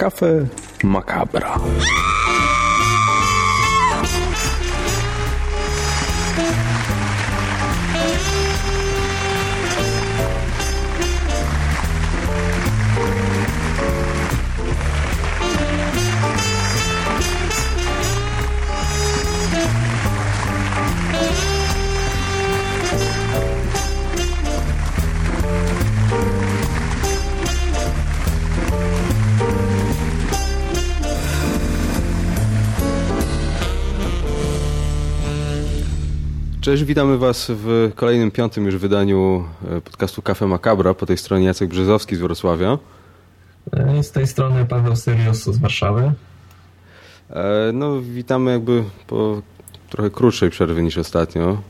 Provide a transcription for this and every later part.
Kafe Macabra. Cześć, witamy Was w kolejnym, piątym już wydaniu e, podcastu Cafe Macabra. Po tej stronie Jacek Brzezowski z Wrocławia. E, z tej strony Paweł Syrius z Warszawy. E, no, witamy jakby po trochę krótszej przerwie niż ostatnio.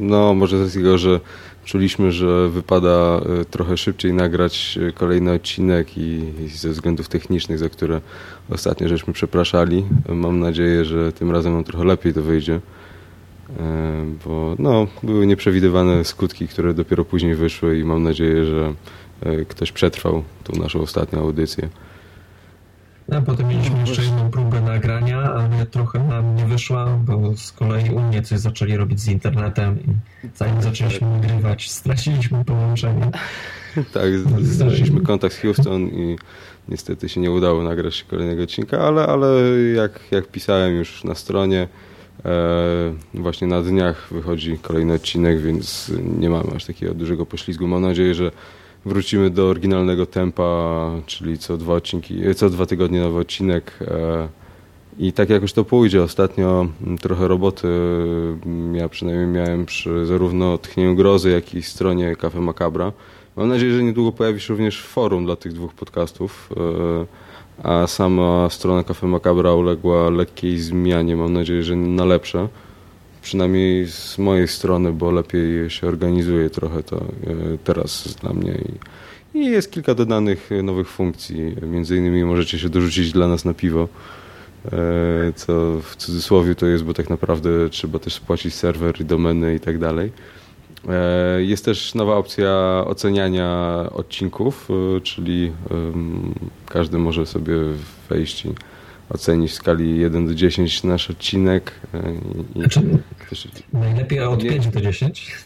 No, może z tego, że czuliśmy, że wypada trochę szybciej nagrać kolejny odcinek i, i ze względów technicznych, za które ostatnio żeśmy przepraszali. Mam nadzieję, że tym razem nam trochę lepiej to wyjdzie. E, bo no, były nieprzewidywane skutki, które dopiero później wyszły i mam nadzieję, że e, ktoś przetrwał tą naszą ostatnią audycję. No, potem mieliśmy jeszcze jedną próbę nagrania, ale trochę nam nie wyszła, bo z kolei u mnie coś zaczęli robić z internetem i zanim zaczęliśmy nagrywać, straciliśmy połączenie. tak, straciliśmy kontakt z Houston i niestety się nie udało nagrać kolejnego odcinka, ale, ale jak, jak pisałem już na stronie, właśnie na dniach wychodzi kolejny odcinek, więc nie mamy aż takiego dużego poślizgu. Mam nadzieję, że wrócimy do oryginalnego tempa, czyli co dwa odcinki, e, co dwa tygodnie nowy odcinek. E, I tak jakoś to pójdzie. Ostatnio trochę roboty ja przynajmniej miałem przy zarówno Tchnieniu Grozy, jak i stronie Cafe Macabra. Mam nadzieję, że niedługo pojawi się również forum dla tych dwóch podcastów a sama strona Cafe Macabra uległa lekkiej zmianie, mam nadzieję, że na lepsze. Przynajmniej z mojej strony, bo lepiej się organizuje trochę to e, teraz dla mnie. I, jest kilka dodanych nowych funkcji. Między innymi możecie się dorzucić dla nas na piwo e, co w cudzysłowie to jest, bo tak naprawdę trzeba też spłacić serwer i domeny i tak dalej. E, jest też nowa opcja oceniania odcinków, e, czyli każdy może sobie wejść i ocenić w skali 1 do 10 nasz odcinek. E, I znaczy, ktoś... Najlepiej od nie... 5 do 10?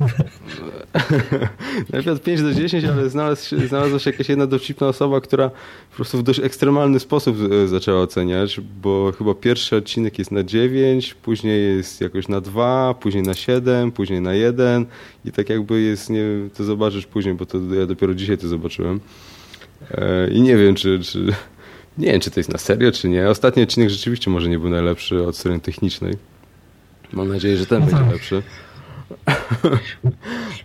Najlepiej od 5 do 10, ale znalazł się, znalazła się jakaś jedna dowcipna osoba, która po prostu w dość ekstremalny sposób e, zaczęła oceniać, bo chyba pierwszy odcinek jest na 9, później jest jakoś na 2, później na 7, później na 1 i tak jakby jest, nie to zobaczysz później, bo to ja dopiero dzisiaj to zobaczyłem. E, I nie wiem, czy, czy nie wiem, czy to jest na serio, czy nie. Ostatni odcinek rzeczywiście może nie był najlepszy od strony technicznej. Mam nadzieję, że ten no będzie tak. lepszy.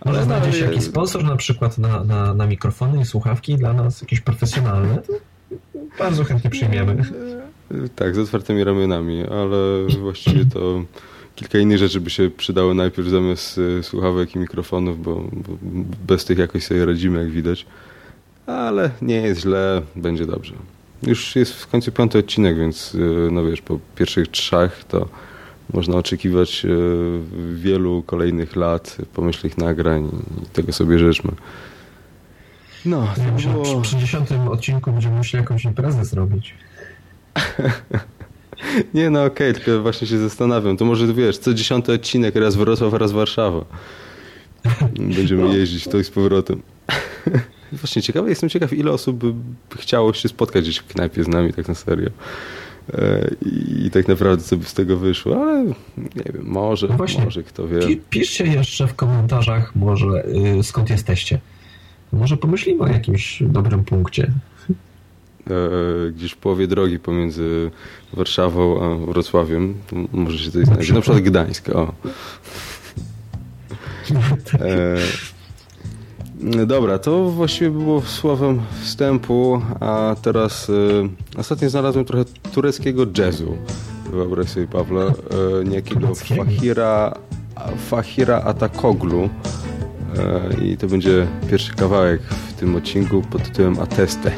Ale znajdzie się jakiś sponsor na przykład na, na, na mikrofony i słuchawki dla nas, jakieś profesjonalne, bardzo chętnie przyjmiemy. Tak, z otwartymi ramionami, ale właściwie to kilka innych rzeczy by się przydało najpierw zamiast e, słuchawek i mikrofonów, bo, bo bez tych jakoś sobie radzimy, jak widać. Ale nie jest źle, będzie dobrze. Już jest w końcu piąty odcinek, więc e, no wiesz, po pierwszych trzech to można oczekiwać e, wielu kolejnych lat pomyślnych nagrań i tego sobie życzmy. No, to było... Przy, dziesiątym odcinku będziemy musieli jakąś imprezę zrobić. Nie, no okej, okay, tylko właśnie się zastanawiam. To może wiesz, co dziesiąty odcinek, raz Wrocław, raz Warszawa. Będziemy no. jeździć to i z powrotem. Właśnie ciekawy, jestem ciekaw, ile osób by chciało się spotkać gdzieś w knajpie z nami, tak na serio. E, I, tak naprawdę co by z tego wyszło, ale nie wiem, może, no właśnie, może kto wie. Piszcie jeszcze w komentarzach może yy, skąd jesteście. Może pomyślimy o jakimś dobrym punkcie. E, gdzieś w połowie drogi pomiędzy Warszawą a Wrocławiem może się coś znaleźć. Na przykład Gdańsk, o. E, Dobra, to właściwie było słowem wstępu, a teraz y, ostatnio znalazłem trochę tureckiego jazzu. Wyobraź sobie, Pawle, y, niejakiego Fahira, Fahira Atakoglu. Y, I to będzie pierwszy kawałek w tym odcinku pod tytułem Ateste.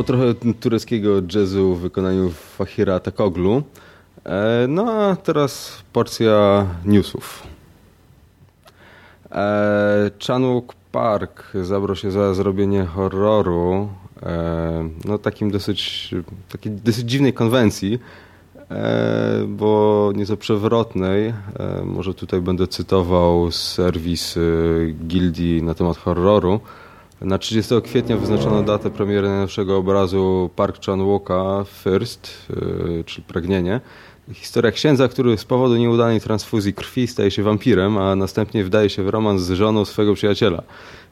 Było trochę tureckiego jazzu w wykonaniu Fahira Takoglu. E, no a teraz porcja newsów. E, Chanwook Park zabrał się za zrobienie horroru, e, no takim dosyć, takiej dosyć dziwnej konwencji, bo nieco przewrotnej. Może tutaj będę cytował serwis gildii na temat horroru. Na 30 kwietnia wyznaczono datę premiery najnowszego obrazu Park Chan-wooka First, yy, czyli Pragnienie. Historia księdza, który z powodu nieudanej transfuzji krwi staje się wampirem, a następnie wdaje się w romans z żoną swego przyjaciela.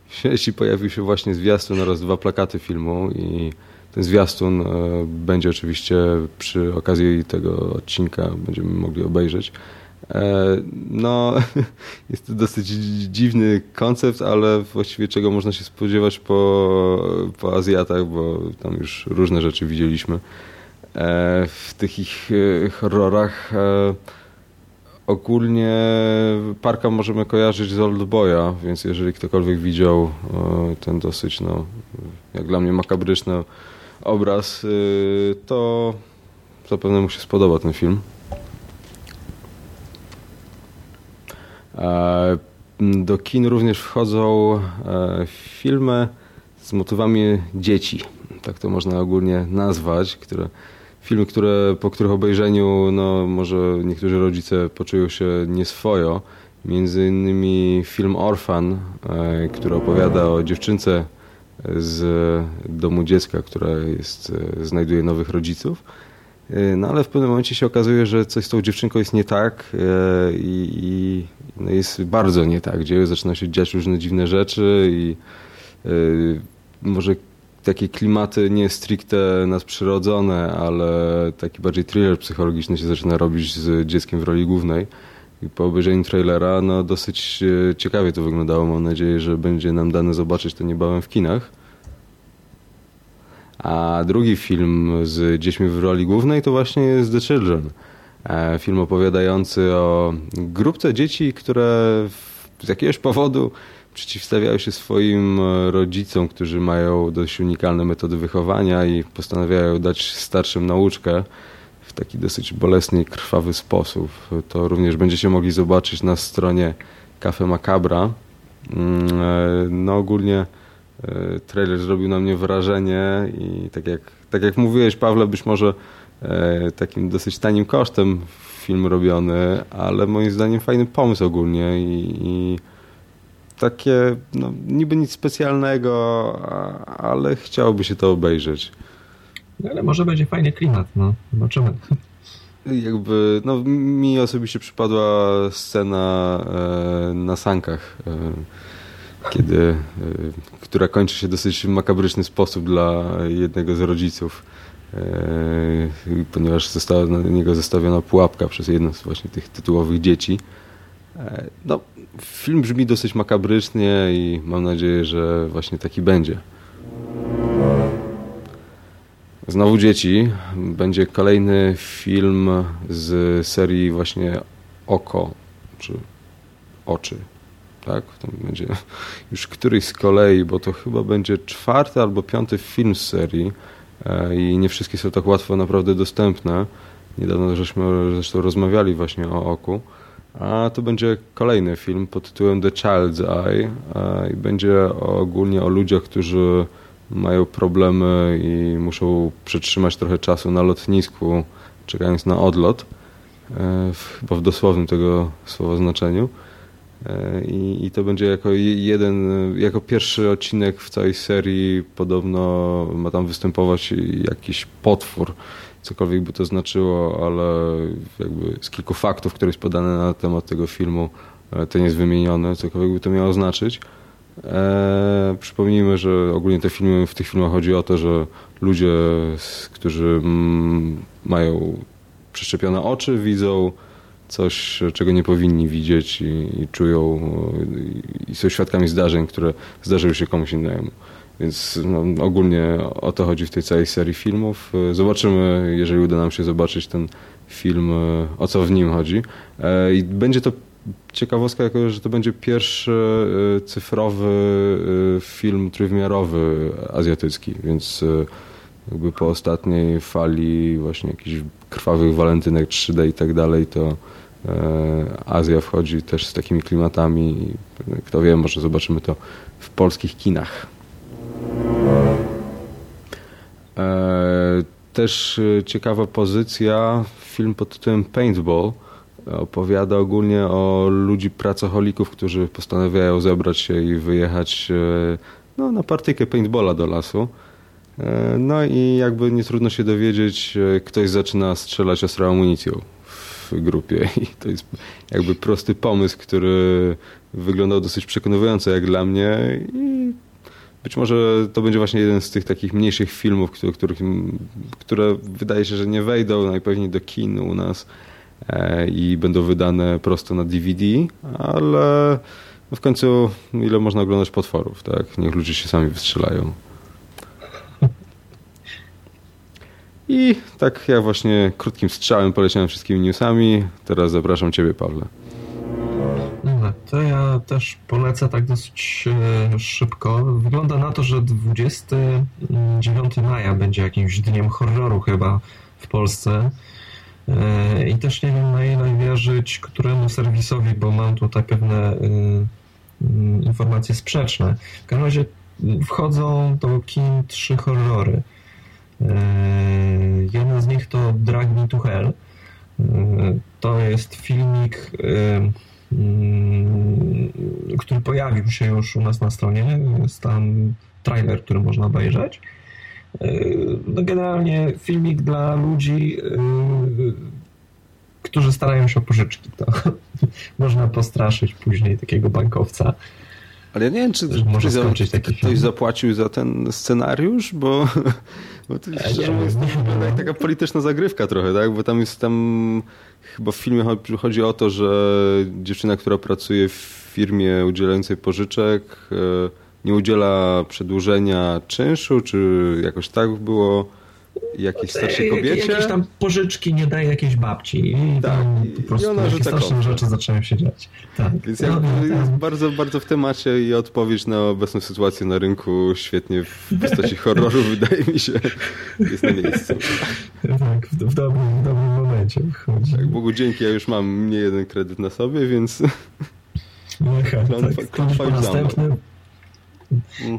W sieci pojawił się właśnie zwiastun oraz dwa plakaty filmu i ten zwiastun yy, będzie oczywiście przy okazji tego odcinka będziemy mogli obejrzeć. E, no, jest to dosyć dziwny koncept, ale właściwie czego można się spodziewać po, po Azjatach, bo tam już różne rzeczy widzieliśmy e, w tych ich e, horrorach. Ogólnie parka możemy kojarzyć z Oldboya, więc jeżeli ktokolwiek widział ten dosyć, no, jak dla mnie makabryczny obraz, to zapewne mu się spodoba ten film. Do kin również wchodzą e, filmy z motywami dzieci, tak to można ogólnie nazwać, które, filmy, które, po których obejrzeniu no, może niektórzy rodzice poczują się nieswojo. Między innymi film Orphan, e, który opowiada o dziewczynce z domu dziecka, która jest, znajduje nowych rodziców E, no ale w pewnym momencie się okazuje, że coś z tą dziewczynką jest nie tak e, i, i no jest bardzo nie tak. Dzieje zaczyna się dziać różne dziwne rzeczy i e, może takie klimaty nie stricte nadprzyrodzone, ale taki bardziej thriller psychologiczny się zaczyna robić z dzieckiem w roli głównej. I po obejrzeniu trailera no dosyć ciekawie to wyglądało. Mam nadzieję, że będzie nam dane zobaczyć to niebawem w kinach. A drugi film z dziećmi w roli głównej to właśnie jest The Children. E, film opowiadający o grupce dzieci, które z jakiegoś powodu przeciwstawiają się swoim rodzicom, którzy mają dość unikalne metody wychowania i postanawiają dać starszym nauczkę w taki dosyć bolesny i krwawy sposób. To również będziecie mogli zobaczyć na stronie Cafe Macabra. Mm, e, no ogólnie e, trailer zrobił na mnie wrażenie i tak jak, tak jak mówiłeś Pawle, być może e, takim dosyć tanim kosztem film robiony, ale moim zdaniem fajny pomysł ogólnie i, i takie no, niby nic specjalnego, ale chciałoby się to obejrzeć. No, ale może będzie fajny klimat, no zobaczymy. Jakby, no mi osobiście przypadła scena e, na sankach, e, kiedy, e, która kończy się dosyć makabryczny sposób dla jednego z rodziców, e, ponieważ została na niego zostawiona pułapka przez jedno z właśnie tych tytułowych dzieci. E, no, film brzmi dosyć makabrycznie i mam nadzieję, że właśnie taki będzie. Znowu dzieci. Będzie kolejny film z serii właśnie Oko, czy Oczy. Tak? To będzie już któryś z kolei, bo to chyba będzie czwarty albo piąty film z serii e, i nie wszystkie są tak łatwo naprawdę dostępne. Niedawno żeśmy zresztą rozmawiali właśnie o Oku. A to będzie kolejny film pod tytułem The Child's Eye i będzie ogólnie o ludziach, którzy mają problemy i muszą przetrzymać trochę czasu na lotnisku, czekając na odlot, e, chyba w dosłownym tego słowa znaczeniu. E, I, I, to będzie jako jeden, jako pierwszy odcinek w całej serii podobno ma tam występować jakiś potwór, cokolwiek by to znaczyło, ale jakby z kilku faktów, które jest podane na temat tego filmu, e, to nie jest wymienione, cokolwiek by to miało znaczyć. Eee, przypomnijmy, że ogólnie te filmy, w tych filmach chodzi o to, że ludzie, którzy mm, mają przeszczepione oczy, widzą coś, czego nie powinni widzieć i, i czują i, są świadkami zdarzeń, które zdarzyły się komuś innemu. Więc no, ogólnie o to chodzi w tej całej serii filmów. Zobaczymy, jeżeli uda nam się zobaczyć ten film, o co w nim chodzi. Eee, I będzie to ciekawostka, jako że to będzie pierwszy y, cyfrowy y, film trójwymiarowy azjatycki, więc jakby po ostatniej fali właśnie jakichś krwawych walentynek 3D i tak dalej, to Azja wchodzi też z takimi klimatami. Kto wie, może zobaczymy to w polskich kinach. Też ciekawa pozycja, film pod tytułem Paintball – opowiada ogólnie o ludzi pracocholików, którzy postanawiają zebrać się i wyjechać e, no, na partyjkę paintballa do lasu. E, no i jakby nie trudno się dowiedzieć, e, ktoś zaczyna strzelać ostrą amunicją grupie i to jest jakby prosty pomysł, który wyglądał dosyć przekonująco jak dla mnie i być może to będzie właśnie jeden z tych takich mniejszych filmów, których, które wydaje się, że nie wejdą najpewniej do kin u nas, E, i będą wydane prosto na DVD, ale w końcu ile można oglądać potworów, tak? Niech ludzie się sami wystrzelają. I tak ja właśnie krótkim strzałem poleciałem wszystkimi newsami. Teraz zapraszam Ciebie, Pawle. No, to ja też polecę tak dosyć e, szybko. Wygląda na to, że 29 maja będzie jakimś dniem horroru chyba w Polsce. E, I też nie wiem na ile wierzyć któremu serwisowi, bo mam tutaj pewne y, y, informacje sprzeczne. W każdym razie wchodzą do kin trzy horrory. E, jeden z nich to Drag Me to Hell. E, to jest filmik, który pojawił się już u nas na stronie. Jest tam trailer, który można obejrzeć. Yy, no generalnie filmik dla ludzi, yy, którzy starają się o pożyczki. To można postraszyć później takiego bankowca. Ale ja nie wiem, czy ktoś film. zapłacił za ten scenariusz, bo, bo to jest ja mówiąc, taka polityczna zagrywka trochę, tak? Bo tam jest tam chyba w filmie chodzi o to, że dziewczyna, która pracuje w firmie udzielającej pożyczek, yy, nie udziela przedłużenia czynszu, czy jakoś tak było jakiejś starszej kobiecie. Jakieś tam pożyczki nie daje jakiejś babci. I tak, po prostu i ona rzuca straszne rzeczy zaczęły się dziać. Tak. Więc no, no, jest tak. bardzo, bardzo w temacie i odpowiedź na obecną sytuację na rynku świetnie w postaci horroru wydaje mi się jest na miejscu. Tak, w, w, dobrym, w dobrym momencie wchodzi. Tak, Bogu dzięki, ja już mam nie jeden kredyt na sobie, więc... No, tak, tak, następny.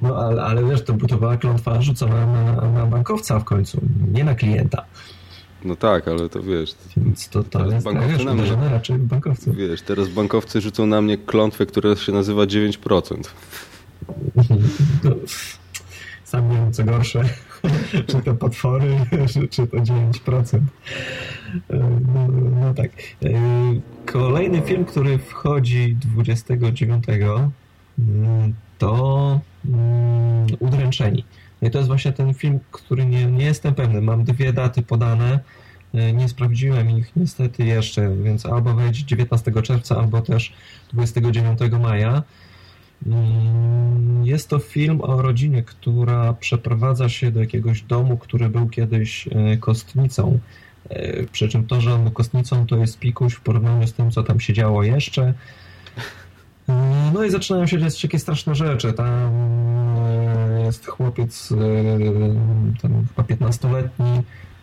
No ale, ale wiesz, to, to była klątwa rzucona na, na bankowca w końcu, nie na klienta. No tak, ale to wiesz. Więc to, to jest bankowcy wiesz, na mnie- raczej w bankowców. Wiesz, teraz bankowcy rzucą na mnie klątwę, która się nazywa 9%. No, Sam nie wiem, co gorsze. czy to potwory, czy, to 9%. No, no tak. Kolejny film, który wchodzi 29 mm, to mm, Udręczeni. No i to jest właśnie ten film, który nie, nie jestem pewny. Mam dwie daty podane. E, Nie sprawdziłem ich niestety jeszcze, więc albo wejdzie 19 czerwca, albo też 29 maja. Mm, Jest to film o rodzinie, która przeprowadza się do jakiegoś domu, który był kiedyś e, kostnicą. E, Przy czym to, że on był kostnicą, to jest pikuś w porównaniu z tym, co tam się działo jeszcze. E, No i zaczynają się dziać takie straszne rzeczy. Tam e, jest chłopiec, e, tam chyba 15-letni,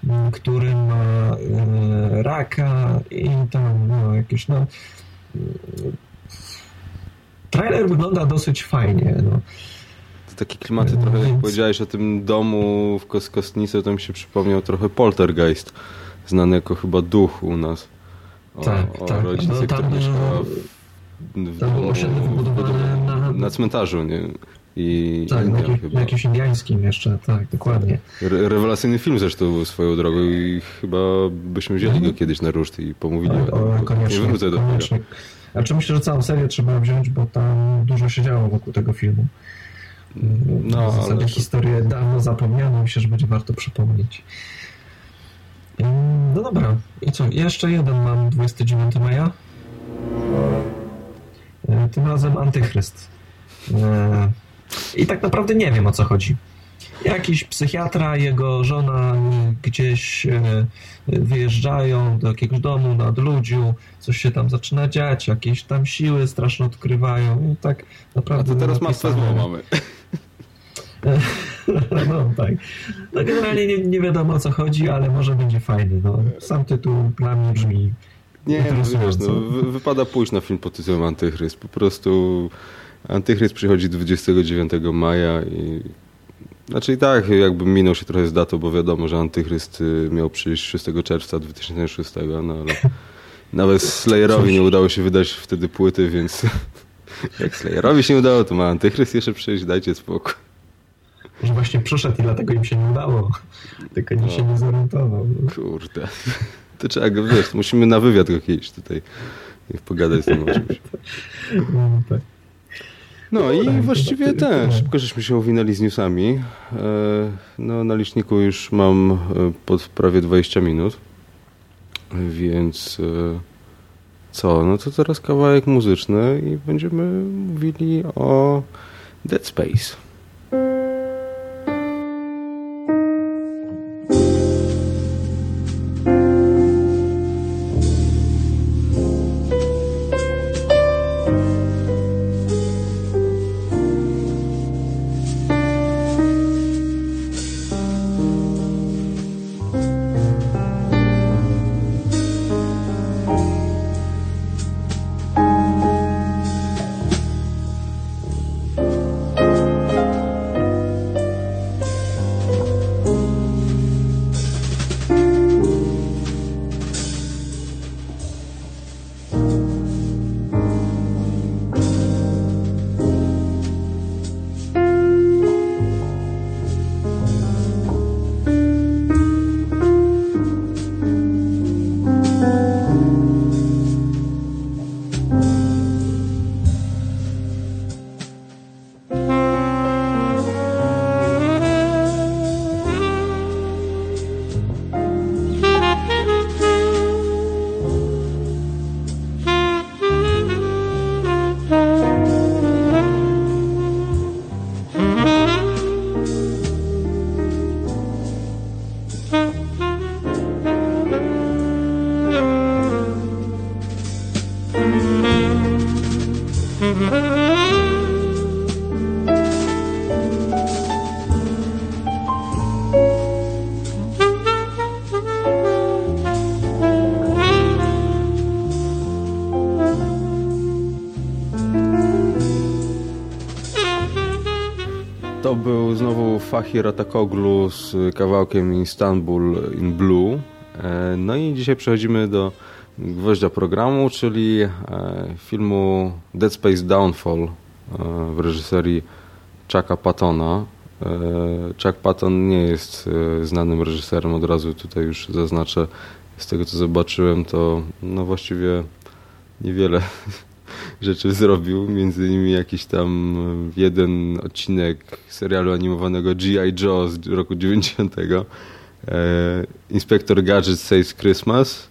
m, który ma e, raka i tam no, jakieś no, Trailer wygląda dosyć fajnie. No. To takie klimaty trochę, jak powiedziałeś o tym domu w Kos Kostnicy, to mi się przypomniał trochę Poltergeist, znany jako chyba duch u nas. O, Tak, o tak. rodzice, No, tam mieszkała w, w tam było domu- osiedle wybudowane na- na cmentarzu, nie? I Tak, na, Indian jakimś, chyba. jakimś indiańskim jeszcze, tak, dokładnie. Re rewelacyjny film zresztą był swoją drogą i chyba byśmy wzięli Mhm. go kiedyś na ruszt i pomówili o tym, o, koniecznie, Nie wrócę do tego. koniecznie. Znaczy myślę, że całą serię trzeba wziąć, bo tam dużo się działo wokół tego filmu. No, w zasadzie to- historię dawno zapomnianą, myślę, że będzie warto przypomnieć. No dobra, i co? Jeszcze jeden mam 29 maja. E, Tym razem Antychryst. E, I tak naprawdę nie wiem o co chodzi. Jakiś psychiatra, jego żona e, gdzieś wyjeżdżają do jakiegoś domu na odludziu, coś się tam zaczyna dziać, jakieś tam siły straszne odkrywają i tak A naprawdę... to teraz napisane. złą mamy. No tak. No generalnie nie, nie wiadomo o co chodzi, ale może będzie fajny. No, sam tytuł dla mnie brzmi. Nie, no wiesz, no, wy, wypada pójść na film pod tytułem Antychryst. Po prostu Antychryst przychodzi 29 maja i znaczy i tak jakby minął się trochę z datą, bo wiadomo, że Antychryst y, miał przyjść 6 czerwca 2006, no ale nawet Slayerowi nie udało się wydać wtedy płyty, więc jak Slayerowi się nie udało, to ma Antychryst jeszcze przyjść, dajcie spokój. Że właśnie przyszedł i dlatego im się nie udało. Tylko nikt się nie zorientował. Kurde. To trzeba go, wiesz, musimy na wywiad go kiedyś tutaj pogadać z tym o czymś. No, tak. No i Dobra, właściwie tyle. ten, szybko żeśmy się owinęli z newsami. E, No na liczniku już mam e, pod prawie 20 minut, więc e, co, no to teraz kawałek muzyczny i będziemy mówili o Dead Space. Fahir Atakoglu z kawałkiem Istanbul in Blue. E, no i dzisiaj przechodzimy do gwoździa programu, czyli e, filmu Dead Space Downfall e, w reżyserii Chucka Pattona. Chuck Patton nie jest znanym reżyserem, od razu tutaj już zaznaczę. Z tego co zobaczyłem, to no właściwie niewiele rzeczy zrobił, między innymi jakiś tam jeden odcinek serialu animowanego G.I. Joe z roku 90. E, Inspektor Gadget Saves Christmas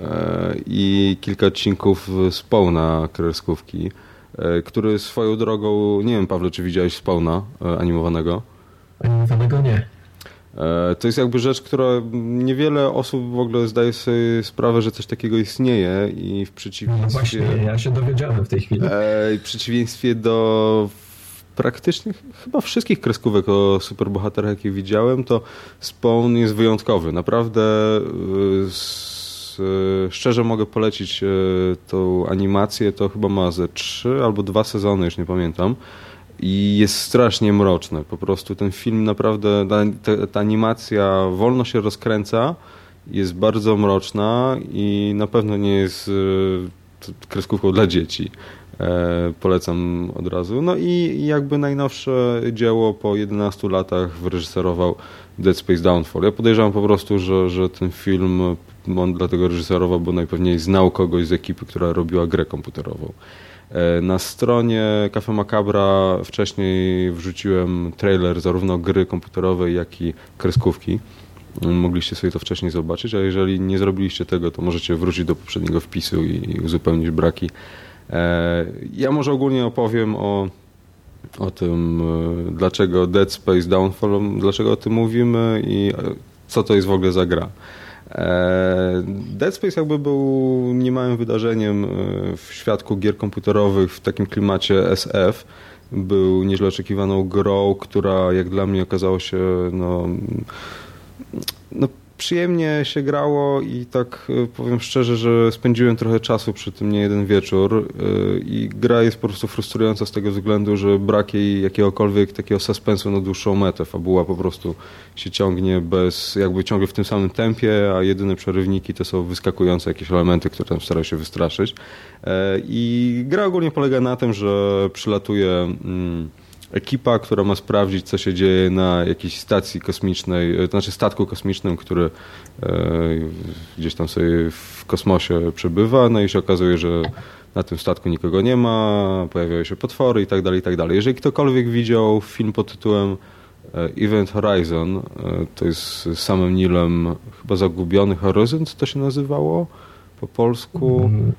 e, i kilka odcinków Spawna kreskówki, e, który swoją drogą, nie wiem Pawle, czy widziałeś Spawna animowanego? Animowanego nie. E, to jest jakby rzecz, która niewiele osób w ogóle zdaje sobie sprawę, że coś takiego istnieje i w przeciwieństwie... No właśnie, ja się dowiedziałem w tej chwili. E, w przeciwieństwie do praktycznie chyba wszystkich kreskówek o superbohaterach, jakie widziałem, to Spawn jest wyjątkowy. Naprawdę szczerze mogę polecić e, tą animację. To chyba ma ze trzy albo dwa sezony, już nie pamiętam i jest strasznie mroczne. Po prostu ten film naprawdę, ta, ta, animacja wolno się rozkręca, jest bardzo mroczna i na pewno nie jest e, kreskówką dla dzieci. E, polecam od razu. No i jakby najnowsze dzieło po 11 latach wyreżyserował Dead Space Downfall. Ja podejrzewam po prostu, że, że ten film on dlatego reżyserował, bo najpewniej znał kogoś z ekipy, która robiła grę komputerową. E, na stronie Cafe Macabra wcześniej wrzuciłem trailer zarówno gry komputerowej, jak i kreskówki. Mogliście sobie to wcześniej zobaczyć, a jeżeli nie zrobiliście tego, to możecie wrócić do poprzedniego wpisu i uzupełnić braki. E, ja może ogólnie opowiem o, o tym, e, dlaczego Dead Space Downfall, dlaczego o tym mówimy i co to jest w ogóle za gra. E, Dead Space jakby był niemałym wydarzeniem e, w świadku gier komputerowych w takim klimacie SF. Był nieźle oczekiwaną grą, która jak dla mnie okazało się no, przyjemnie się grało i tak e, powiem szczerze, że spędziłem trochę czasu przy tym nie jeden wieczór e, i gra jest po prostu frustrująca z tego względu, że brak jej jakiegokolwiek takiego suspensu na dłuższą metę. Fabuła po prostu się ciągnie bez, jakby ciągle w tym samym tempie, a jedyne przerywniki to są wyskakujące jakieś elementy, które tam starają się wystraszyć. E, I gra ogólnie polega na tym, że przylatuje... Mm, ekipa, która ma sprawdzić, co się dzieje na jakiejś stacji kosmicznej, to znaczy statku kosmicznym, który e, gdzieś tam sobie w kosmosie przebywa, no i się okazuje, że na tym statku nikogo nie ma, pojawiają się potwory i tak dalej, i tak dalej. Jeżeli ktokolwiek widział film pod tytułem e, Event Horizon, e, to jest samym Nilem chyba Zagubiony Horyzont to się nazywało po polsku. Mm,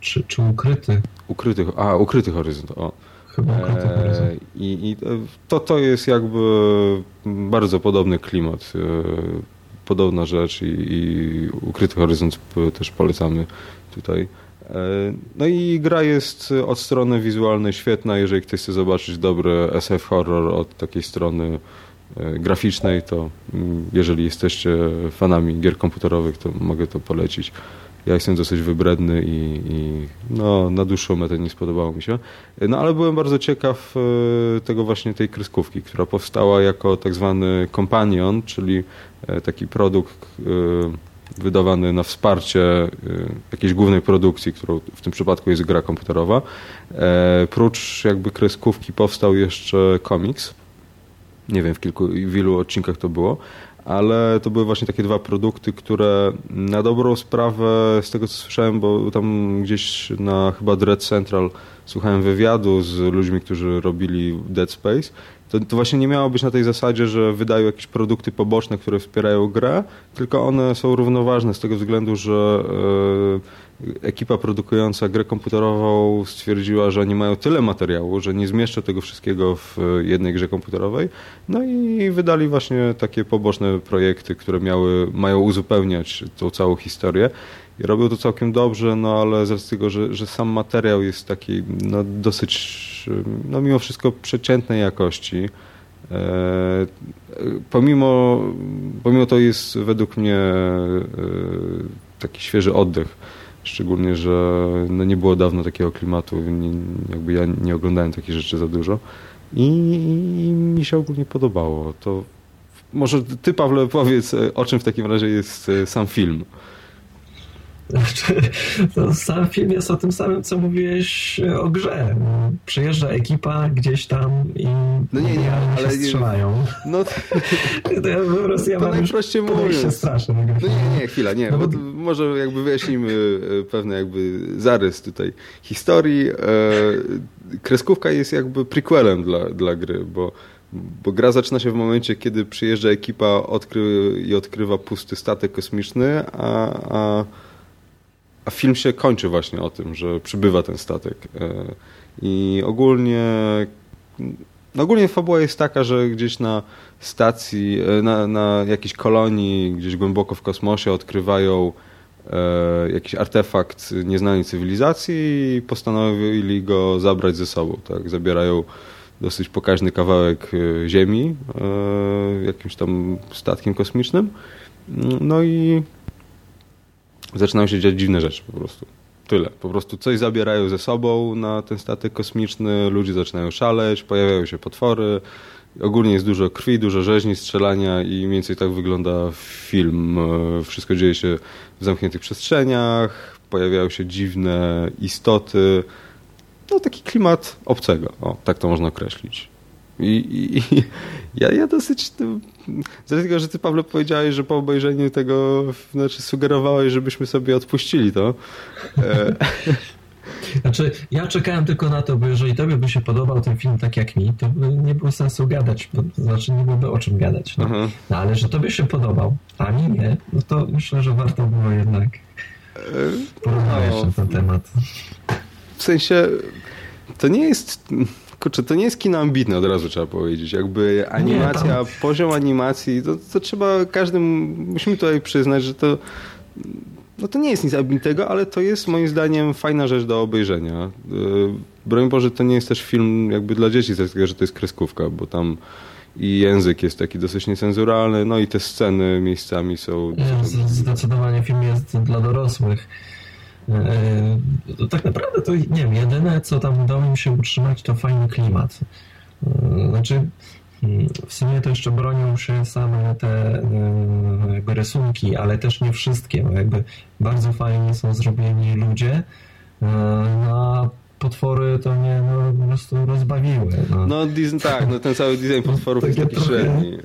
czy, czy ukryty? Ukryty, a, ukryty horyzont, o. Chyba e, I, I, to, to jest jakby bardzo podobny klimat, e, podobna rzecz i, i Ukryty Horyzont też polecamy tutaj. E, no i gra jest od strony wizualnej świetna. Jeżeli ktoś chce zobaczyć dobry SF horror od takiej strony graficznej, to mm, jeżeli jesteście fanami gier komputerowych, to mogę to polecić. Ja jestem dosyć wybredny i, i, no, na dłuższą metę nie spodobało mi się. No ale byłem bardzo ciekaw e, tego właśnie tej kreskówki, która powstała jako tak zwany companion, czyli e, taki produkt e, wydawany na wsparcie jakiejś głównej produkcji, którą w tym przypadku jest gra komputerowa. Prócz jakby kreskówki powstał jeszcze komiks. Nie wiem w kilku, w ilu odcinkach to było, ale to były właśnie takie dwa produkty, które na dobrą sprawę, z tego co słyszałem, bo tam gdzieś na chyba Dread Central słuchałem wywiadu z ludźmi, którzy robili Dead Space, to, to, właśnie nie miało być na tej zasadzie, że wydają jakieś produkty poboczne, które wspierają grę, tylko one są równoważne z tego względu, że e, ekipa produkująca grę komputerową stwierdziła, że nie mają tyle materiału, że nie zmieszczą tego wszystkiego w jednej grze komputerowej. No i wydali właśnie takie poboczne projekty, które miały, mają uzupełniać tą całą historię. I robią to całkiem dobrze, no ale z racji tego, że, że sam materiał jest taki no, dosyć, no mimo wszystko przeciętnej jakości, e, pomimo, pomimo to jest według mnie e, taki świeży oddech, szczególnie, że no, nie było dawno takiego klimatu, nie, jakby ja nie oglądałem takich rzeczy za dużo. i mi się ogólnie podobało. To może ty, Pawle, powiedz, o czym w takim razie jest sam film. Znaczy, to sam film jest o tym samym, co mówiłeś o grze. Przyjeżdża ekipa gdzieś tam i no nie, nie, ale się strzelają. No to, to ja po prostu ja to najprościej mówiąc. się straszę. No nie, nie, chwila, nie. No bo... może jakby wyjaśnijmy e, pewne jakby zarys tutaj historii. E, kreskówka jest jakby prequelem dla, dla gry, bo bo gra zaczyna się w momencie, kiedy przyjeżdża ekipa odkry i odkrywa pusty statek kosmiczny, a, a a film się kończy właśnie o tym, że przybywa ten statek. E, I ogólnie, no ogólnie fabuła jest taka, że gdzieś na stacji, e, na, na jakiejś kolonii, gdzieś głęboko w kosmosie odkrywają e, jakiś artefakt nieznanej cywilizacji i postanowili go zabrać ze sobą. Tak? Zabierają dosyć pokaźny kawałek Ziemi jakimś tam statkiem kosmicznym. No i zaczynają się dziać dziwne rzeczy po prostu. Tyle. Po prostu coś zabierają ze sobą na ten statek kosmiczny, ludzie zaczynają szaleć, pojawiają się potwory. Ogólnie jest dużo krwi, dużo rzeźni, strzelania i mniej więcej tak wygląda film. Wszystko dzieje się w zamkniętych przestrzeniach, pojawiają się dziwne istoty. No taki klimat obcego, o, tak to można określić. I, i, i ja, ja dosyć. Dlatego, że ty, Pawle, powiedziałeś, że po obejrzeniu tego, znaczy sugerowałeś, żebyśmy sobie odpuścili to. E, znaczy, ja czekałem tylko na to, bo jeżeli tobie by się podobał ten film tak jak mi, to by nie było sensu gadać, bo, to znaczy nie byłoby o czym gadać. No. no ale że tobie się podobał, a mi nie, no to myślę, że warto było jednak e, porozmawiać no, na ten temat. W sensie, to nie jest kurczę, to nie jest kino ambitne, od razu trzeba powiedzieć. Jakby animacja, nie, tam... poziom animacji, to, to trzeba każdym, musimy tutaj przyznać, że to no to nie jest nic ambitnego, ale to jest moim zdaniem fajna rzecz do obejrzenia. Y, broń Boże, to nie jest też film jakby dla dzieci, dlatego że to jest kreskówka, bo tam i język jest taki dosyć niecenzuralny, no i te sceny miejscami są... Zdecydowanie film jest dla dorosłych. E, tak naprawdę to nie wiem, jedyne co tam udało mi się utrzymać to fajny klimat. E, znaczy hmm, w sumie to jeszcze bronią się same te e, jakby rysunki, ale też nie wszystkie, bo jakby bardzo fajnie są zrobieni ludzie, a potwory to mnie no, po prostu rozbawiły. No, no tak, no ten cały design potworów jest taki średni.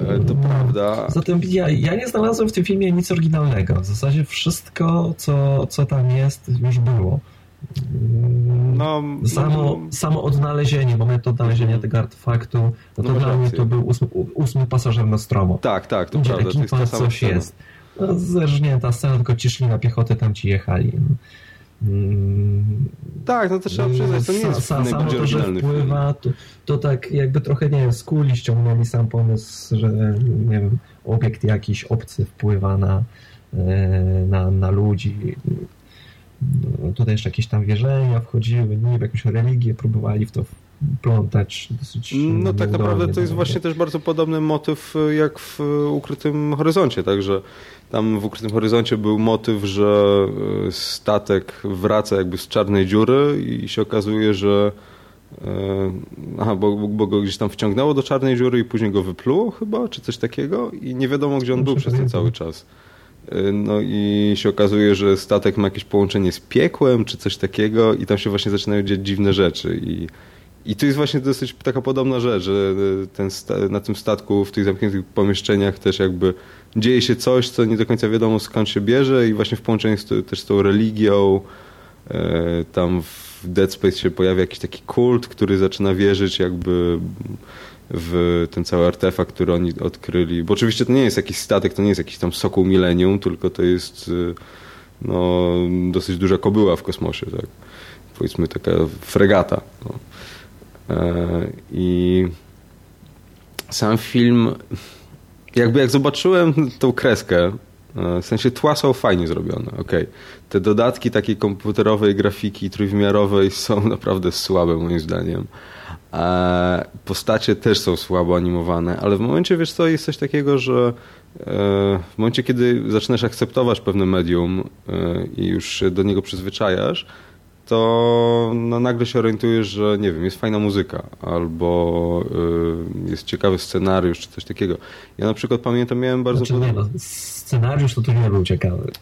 E, to no. prawda. Zatem ja, ja nie znalazłem w tym filmie nic oryginalnego. W zasadzie wszystko, co, co tam jest, już było. No, samo, no, samo odnalezienie, moment odnalezienia tego artefaktu, no to no, dla mnie to był ósmy, ósmy pasażer Nostromo. Tak, tak, to Gdzie prawda. Ekipa, to jest coś scena. jest. No, zerżnięta scena, tylko ci szli na piechotę, tam ci jechali. Mm. Tak, no to trzeba przyznać, to nie jest Sa, Samo to, że wpływa, to, to, tak jakby trochę, nie wiem, skuli ściągnęli sam pomysł, że nie wiem, obiekt jakiś obcy wpływa na, e, na, na ludzi. No, tutaj jeszcze jakieś tam wierzenia wchodziły, nie wiem, jakąś religię próbowali w to plątać dosyć No tak naprawdę to jest właśnie też bardzo podobny motyw jak w Ukrytym Horyzoncie, także tam w Ukrytym Horyzoncie był motyw, że e, statek wraca jakby z czarnej dziury i się okazuje, że e, Aha, bo, bo go gdzieś tam wciągnęło do czarnej dziury i później go wypluło chyba, czy coś takiego i nie wiadomo, gdzie on był przez ten cały czas. E, no i się okazuje, że statek ma jakieś połączenie z piekłem, czy coś takiego i tam się właśnie zaczynają dziać dziwne rzeczy i i tu jest właśnie dosyć taka podobna rzecz, że ten, na tym statku, w tych zamkniętych pomieszczeniach też jakby dzieje się coś, co nie do końca wiadomo skąd się bierze i właśnie w połączeniu z, też z tą religią e, tam w Dead Space się pojawia jakiś taki kult, który zaczyna wierzyć jakby w ten cały artefakt, który oni odkryli. Bo oczywiście to nie jest jakiś statek, to nie jest jakiś tam sokół milenium, tylko to jest e, no, dosyć duża kobyła w kosmosie, tak? Powiedzmy taka fregata. No. E, I sam film, jakby jak zobaczyłem tą kreskę, e, w sensie tła są fajnie zrobione, ok. Te dodatki takiej komputerowej grafiki trójwymiarowej są naprawdę słabe moim zdaniem. A postacie też są słabo animowane, ale w momencie, wiesz co, jest coś takiego, że e, w momencie, kiedy zaczynasz akceptować pewne medium i już się do niego przyzwyczajasz, to no, nagle się orientujesz, że nie wiem, jest fajna muzyka albo y, jest ciekawy scenariusz czy coś takiego. Ja na przykład pamiętam, miałem bardzo... Znaczy, nie, no, scenariusz to tu nie był ciekawy.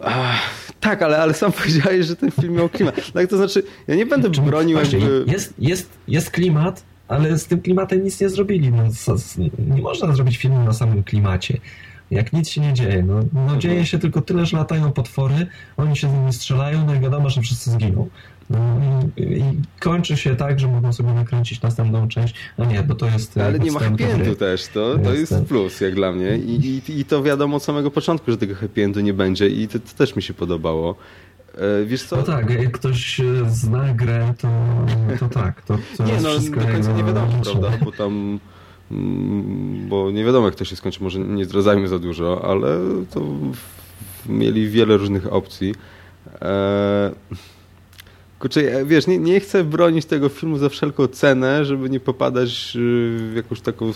Ach, tak, ale, ale sam powiedziałeś, że ten film miał klimat. Tak, to znaczy, ja nie będę znaczy, bronił właśnie, jakby... Jest, jest, jest klimat, ale z tym klimatem nic nie zrobili. No, nie można zrobić filmu na samym klimacie. Jak nic się nie dzieje. No, no dzieje się tylko tyle, że latają potwory, oni się z nimi strzelają, no i wiadomo, że wszyscy zginą. No i, i, kończy się tak, że mogą sobie nakręcić następną część. A nie, bo to jest. Ale nie ma happy endu też, to, to jest, jest plus jak dla mnie. I, i, I to wiadomo od samego początku, że tego happy endu nie będzie i to, to też mi się podobało. E, wiesz co? No tak, jak ktoś zna grę, to, to tak. To, to nie, no do końca nie wiadomo, prawda? Bo tam bo nie wiadomo jak to się skończy, może nie zdradzajmy za dużo, ale to mieli wiele różnych opcji. Eee, kurczę, wiesz, nie, nie chcę bronić tego filmu za wszelką cenę, żeby nie popadać w jakąś taką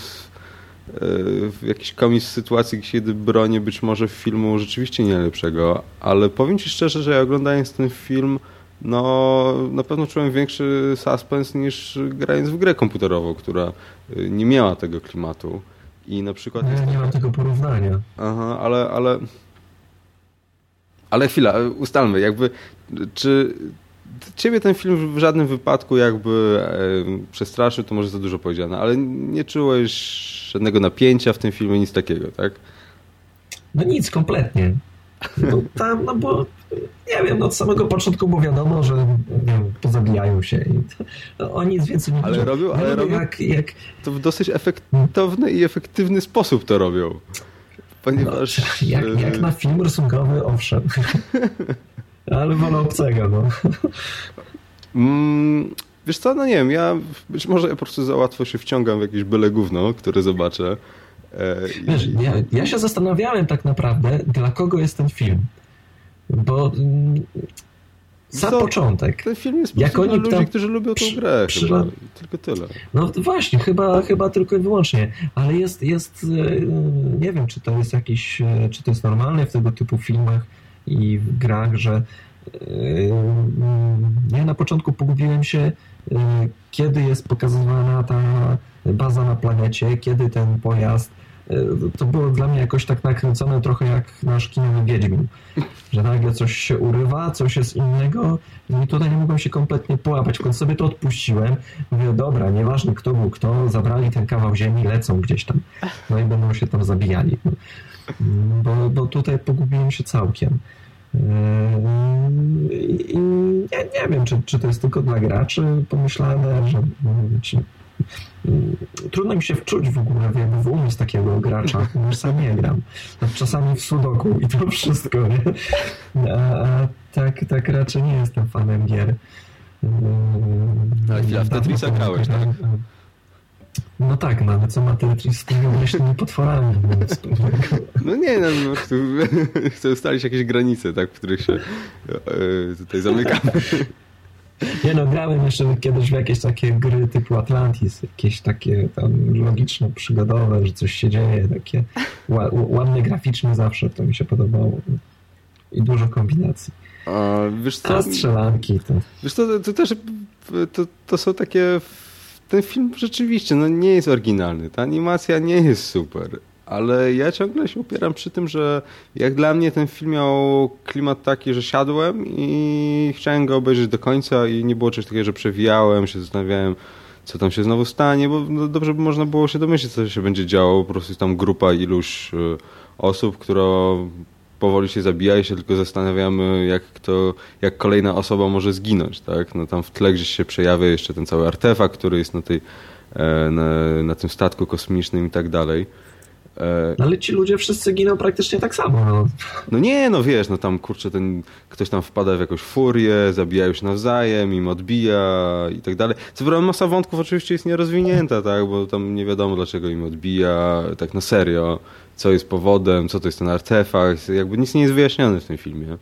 w jakiś komis sytuacji, kiedy bronię być może filmu rzeczywiście nie lepszego, ale powiem Ci szczerze, że ja oglądając ten film no na pewno czułem większy suspens niż grając w grę komputerową, która y, nie miała tego klimatu. I na przykład. Ja nie mam tego porównania. Aha, ale, ale. Ale chwila, ustalmy, jakby, czy ciebie ten film w żadnym wypadku jakby e, przestraszył, to może za dużo powiedziane, ale nie czułeś żadnego napięcia w tym filmie, nic takiego, tak? No nic, kompletnie. No tam, no bo nie wiem, no od samego początku było wiadomo, że wiem, pozabijają się i to, no, o nic więcej nie Ale robią, ale robią jak, jak... to w dosyć efektowny i efektywny sposób to robią. Ponieważ... No, jak, jak na film rysunkowy, owszem. ale wolę obcego, no. Mm, wiesz co, no nie wiem, ja być może ja po prostu za łatwo się wciągam w jakieś byle gówno, które zobaczę. E, Wiesz, ja, ja, się zastanawiałem tak naprawdę, dla kogo jest ten film. Bo mm, sam Co? początek. Ten film jest jak oni ludzi, tam, którzy lubią tę grę przy, chyba. Tylko tyle. No właśnie, chyba, chyba tylko i wyłącznie. Ale jest, jest, e, nie wiem, czy to jest jakiś, e, czy to jest normalne w tego typu filmach i w grach, że ja na początku pogubiłem się, kiedy jest pokazywana ta baza na planecie, kiedy ten pojazd E, to było dla mnie jakoś tak nakręcone trochę jak nasz kinowy Wiedźmin, że nagle coś się urywa, coś jest innego i tutaj nie mogłem się kompletnie połapać. W końcu sobie to odpuściłem. Mówię, dobra, nieważne kto był kto, zabrali ten kawał ziemi, lecą gdzieś tam. No i będą się tam zabijali. Bo, bo tutaj pogubiłem się całkiem. E, I nie, nie wiem, czy, czy to jest tylko dla graczy pomyślane, że trudno mi się wczuć w ogóle jakby w umysł takiego gracza, już sam nie gram. Czasami w sudoku i to wszystko, nie? A, a tak, tak raczej nie jestem fanem gier. Ale chwila, w Tetrisa grałeś, tak? No tak, no ale co ma Tetris z tymi obleśnymi potworami? No nie, no, no chcę ustalić jakieś granice, tak, w których się e, tutaj zamykamy. Nie no, grałem jeszcze kiedyś w jakieś takie gry typu Atlantis, jakieś takie tam logiczne, przygodowe, że coś się dzieje, takie ładne graficznie zawsze, to mi się podobało. I dużo kombinacji. A, wiesz co? A strzelanki to... Wiesz co, to, to też to, to są takie... Ten film rzeczywiście no, nie jest oryginalny. Ta animacja nie jest super ale ja ciągle się upieram przy tym, że jak dla mnie ten film miał klimat taki, że siadłem i chciałem go obejrzeć do końca i nie było czegoś takiego, że przewijałem, się zastanawiałem, co tam się znowu stanie, bo no dobrze by można było się domyślić, co się będzie działo. Po prostu jest tam grupa iluś y, osób, która powoli się zabija i się tylko zastanawiamy, jak, to, jak kolejna osoba może zginąć. Tak? No tam w tle gdzieś się przejawia jeszcze ten cały artefakt, który jest na, tej, e, na, na tym statku kosmicznym i tak dalej. No ale ci ludzie wszyscy giną praktycznie tak samo. No. no nie, no wiesz, no tam kurczę, ten ktoś tam wpada w jakąś furię, zabijają się nawzajem, im odbija i tak dalej. Co prawda masa wątków oczywiście jest nierozwinięta, tak, bo tam nie wiadomo dlaczego im odbija, tak na serio, co jest powodem, co to jest ten artefakt, jakby nic nie jest wyjaśnione w tym filmie.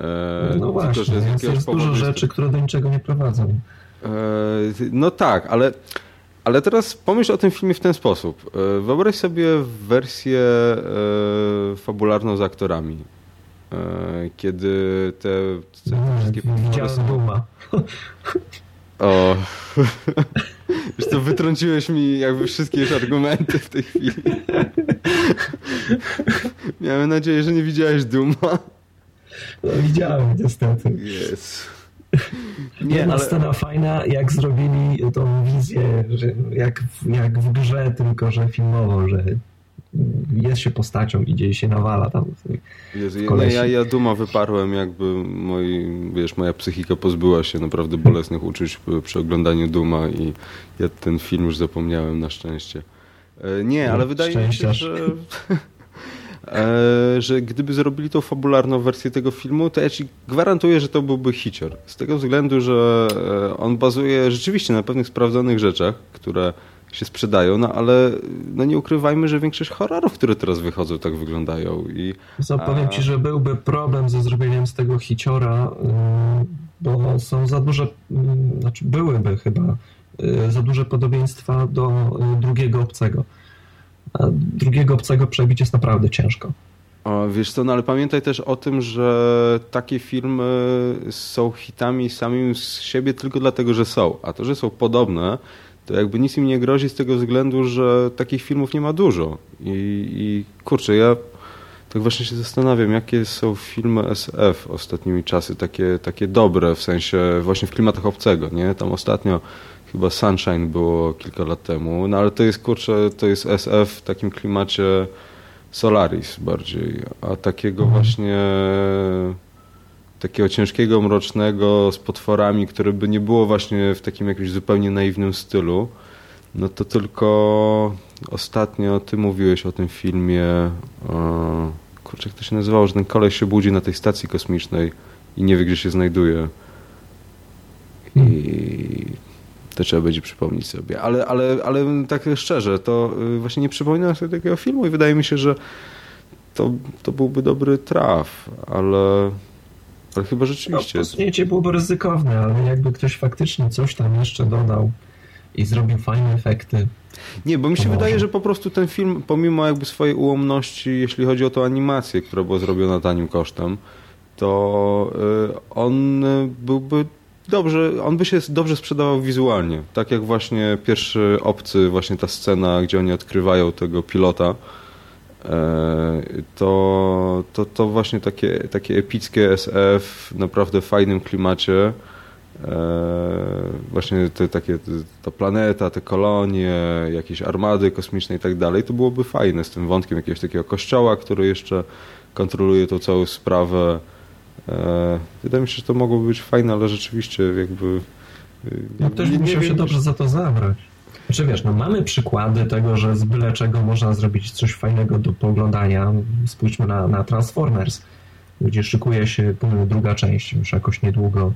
E, no właśnie, tylko, jest, jest dużo rzeczy, które do niczego nie prowadzą. E, no tak, ale ale teraz pomyśl o tym filmie w ten sposób. E, wyobraź sobie wersję e, fabularną z aktorami. kiedy te, te wszystkie Widziałem Duma. O. Wiesz co, wytrąciłeś mi jakby wszystkie już argumenty w tej chwili. Miałem nadzieję, że nie widziałeś Duma. No, widziałem niestety. Jest. Nie, Jedna ale... scena fajna, jak zrobili tą wizję, że jak, jak w grze, tylko że filmowo, że jest się postacią, idzie się nawala tam. Jezu, ja, ja, ja duma wyparłem, jakby moi, wiesz, moja psychika pozbyła się naprawdę bolesnych uczuć przy oglądaniu Duma i ja ten film już zapomniałem na szczęście. E, nie, ale wydaje mi się, że że gdyby zrobili tą fabularną wersję tego filmu, to ja ci gwarantuję, że to byłby hicior. Z tego względu, że e, on bazuje rzeczywiście na pewnych sprawdzonych rzeczach, które się sprzedają, no ale no nie ukrywajmy, że większość horrorów, które teraz wychodzą, tak wyglądają. I, Co, powiem ci, że byłby problem ze zrobieniem z tego hiciora, y, bo są za duże, znaczy byłyby chyba za duże podobieństwa do drugiego obcego a drugiego obcego przebić jest naprawdę ciężko. O, wiesz co, no ale pamiętaj też o tym, że takie filmy są hitami samym z siebie tylko dlatego, że są. A to, że są podobne, to jakby nic im nie grozi z tego względu, że takich filmów nie ma dużo. I, i kurczę, ja tak właśnie się zastanawiam, jakie są filmy SF ostatnimi czasy, takie, takie dobre, w sensie właśnie w klimatach obcego, nie? Tam ostatnio chyba Sunshine było kilka lat temu, no ale to jest kurczę, to jest SF w takim klimacie Solaris bardziej, a takiego mhm. właśnie takiego ciężkiego, mrocznego z potworami, które by nie było właśnie w takim jakimś zupełnie naiwnym stylu, no to tylko ostatnio ty mówiłeś o tym filmie kurczę, jak to się nazywało, że ten koleś się budzi na tej stacji kosmicznej i nie wie, gdzie się znajduje. I hmm to trzeba będzie przypomnieć sobie. Ale, ale, ale tak szczerze, to y, właśnie nie przypominam sobie takiego filmu i wydaje mi się, że to, to byłby dobry traf, ale, ale chyba rzeczywiście. No, posunięcie byłoby ryzykowne, ale jakby ktoś faktycznie coś tam jeszcze dodał i zrobił fajne efekty. Nie, bo mi się wydaje, że po prostu ten film, pomimo jakby swojej ułomności, jeśli chodzi o tą animację, która była zrobiona tanim kosztem, to y, on byłby dobrze, on by się dobrze sprzedawał wizualnie. Tak jak właśnie pierwszy obcy, właśnie ta scena, gdzie oni odkrywają tego pilota, e, to, to, to właśnie takie, takie epickie SF w naprawdę fajnym klimacie. E, właśnie te takie, ta planeta, te kolonie, jakieś armady kosmiczne i tak dalej, to byłoby fajne z tym wątkiem jakiegoś takiego kościoła, który jeszcze kontroluje tą całą sprawę wydaje mi się, że to mogłoby być fajne, ale rzeczywiście jakby... E, no ktoś nie, musiał nie się dobrze za to zabrać. Znaczy wiesz, no mamy przykłady tego, że z byle czego można zrobić coś fajnego do poglądania. Spójrzmy na, na Transformers, gdzie szykuje się druga część już jakoś niedługo,